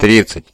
30.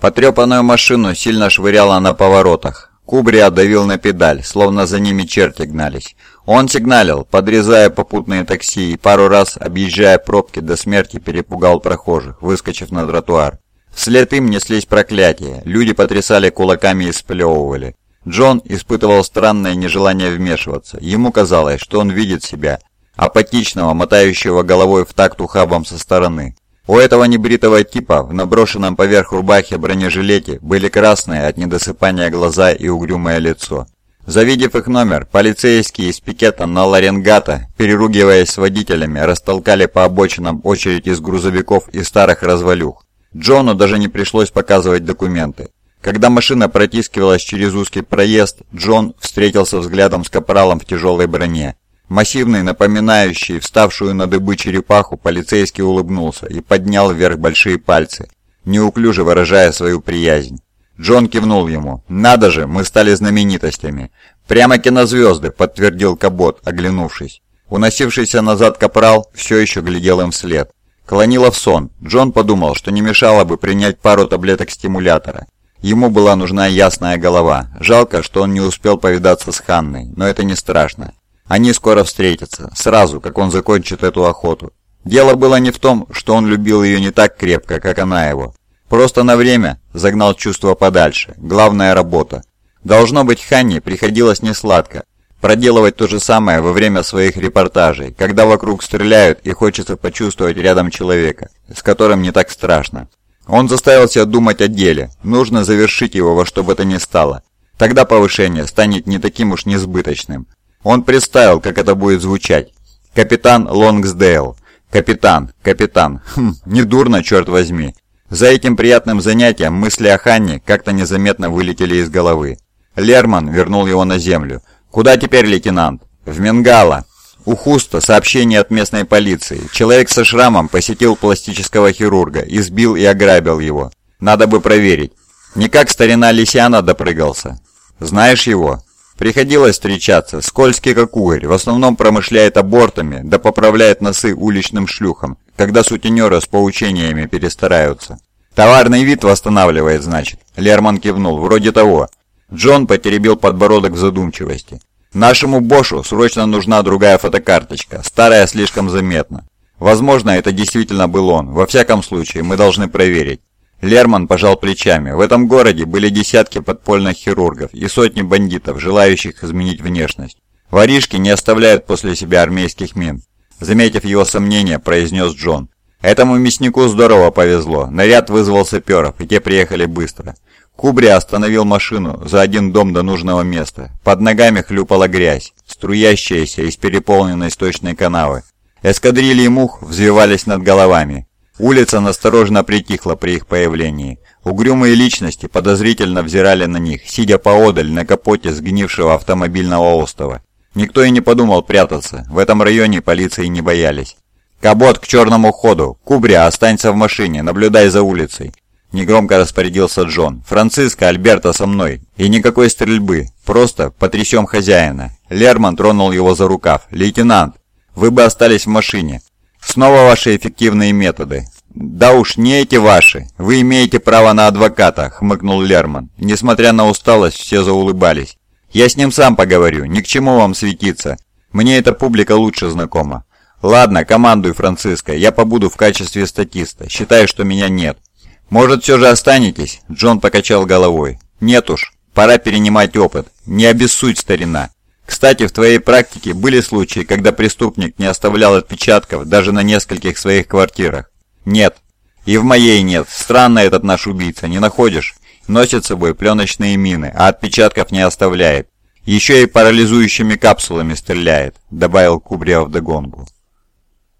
Потрепанную машину сильно швыряло на поворотах. Кубри давил на педаль, словно за ними черти гнались. Он сигналил, подрезая попутные такси и пару раз, объезжая пробки, до смерти перепугал прохожих, выскочив на тротуар. Вслед им неслись проклятия, люди потрясали кулаками и сплевывали. Джон испытывал странное нежелание вмешиваться. Ему казалось, что он видит себя, апатичного, мотающего головой в такт ухабом со стороны. У этого небритого типа в наброшенном поверх рубахи бронежилете были красные от недосыпания глаза и угрюмое лицо. Завидев их номер, полицейские из пикета на Ларенгата, переругиваясь с водителями, растолкали по обочинам очередь из грузовиков и старых развалюх. Джону даже не пришлось показывать документы. Когда машина протискивалась через узкий проезд, Джон встретился взглядом с капралом в тяжелой броне. Массивный, напоминающий вставшую на дыбы черепаху, полицейский улыбнулся и поднял вверх большие пальцы, неуклюже выражая свою приязнь. Джон кивнул ему. «Надо же, мы стали знаменитостями!» «Прямо кинозвезды», — подтвердил Кабот, оглянувшись. Уносившийся назад капрал все еще глядел им вслед. Клонило в сон. Джон подумал, что не мешало бы принять пару таблеток стимулятора. Ему была нужна ясная голова. Жалко, что он не успел повидаться с Ханной, но это не страшно. Они скоро встретятся, сразу, как он закончит эту охоту. Дело было не в том, что он любил ее не так крепко, как она его. Просто на время загнал чувство подальше. Главная работа. Должно быть, Ханне приходилось несладко. Проделывать то же самое во время своих репортажей, когда вокруг стреляют и хочется почувствовать рядом человека, с которым не так страшно. Он заставил себя думать о деле, нужно завершить его во что бы то ни стало. Тогда повышение станет не таким уж несбыточным. Он представил, как это будет звучать. Капитан Лонгсдейл. Капитан, капитан. Хм, недурно, черт возьми. За этим приятным занятием мысли о Ханне как-то незаметно вылетели из головы. Лерман вернул его на землю. «Куда теперь, лейтенант?» «В Менгала». У Хуста сообщение от местной полиции. Человек со шрамом посетил пластического хирурга, избил и ограбил его. Надо бы проверить. Не как старина Лисиана допрыгался. Знаешь его? Приходилось встречаться, скользкий как угорь, в основном промышляет абортами, да поправляет носы уличным шлюхам, когда сутенеры с поучениями перестараются. «Товарный вид восстанавливает, значит?» Лерман кивнул, вроде того. Джон потеребил подбородок в задумчивости. «Нашему Бошу срочно нужна другая фотокарточка, старая слишком заметна. Возможно, это действительно был он, во всяком случае, мы должны проверить. Лерман пожал плечами. В этом городе были десятки подпольных хирургов и сотни бандитов, желающих изменить внешность. Воришки не оставляют после себя армейских мин. Заметив его сомнения, произнес Джон. Этому мяснику здорово повезло. Наряд вызвал саперов, и те приехали быстро. Кубри остановил машину за один дом до нужного места. Под ногами хлюпала грязь, струящаяся из переполненной сточной канавы. Эскадрильи мух взвивались над головами. Улица настороженно притихла при их появлении. Угрюмые личности подозрительно взирали на них, сидя поодаль на капоте сгнившего автомобильного остова. Никто и не подумал прятаться, в этом районе полиции не боялись. «Кабот к черному ходу! Кубря, останься в машине, наблюдай за улицей!» Негромко распорядился Джон. «Франциско, Альберто со мной. И никакой стрельбы. Просто потрясем хозяина». Лерман тронул его за рукав. «Лейтенант, вы бы остались в машине. Снова ваши эффективные методы. Да уж, не эти ваши. Вы имеете право на адвоката, хмыкнул Лерман. Несмотря на усталость, все заулыбались. Я с ним сам поговорю, ни к чему вам светиться. Мне эта публика лучше знакома. Ладно, командуй, Франциско, я побуду в качестве статиста. Считаю, что меня нет. Может, все же останетесь? Джон покачал головой. Нет уж, пора перенимать опыт. Не обессудь, старина. Кстати, в твоей практике были случаи, когда преступник не оставлял отпечатков даже на нескольких своих квартирах? Нет. И в моей нет. Странно этот наш убийца, не находишь? Носит с собой пленочные мины, а отпечатков не оставляет. Еще и парализующими капсулами стреляет, добавил Кубриев вдогонку.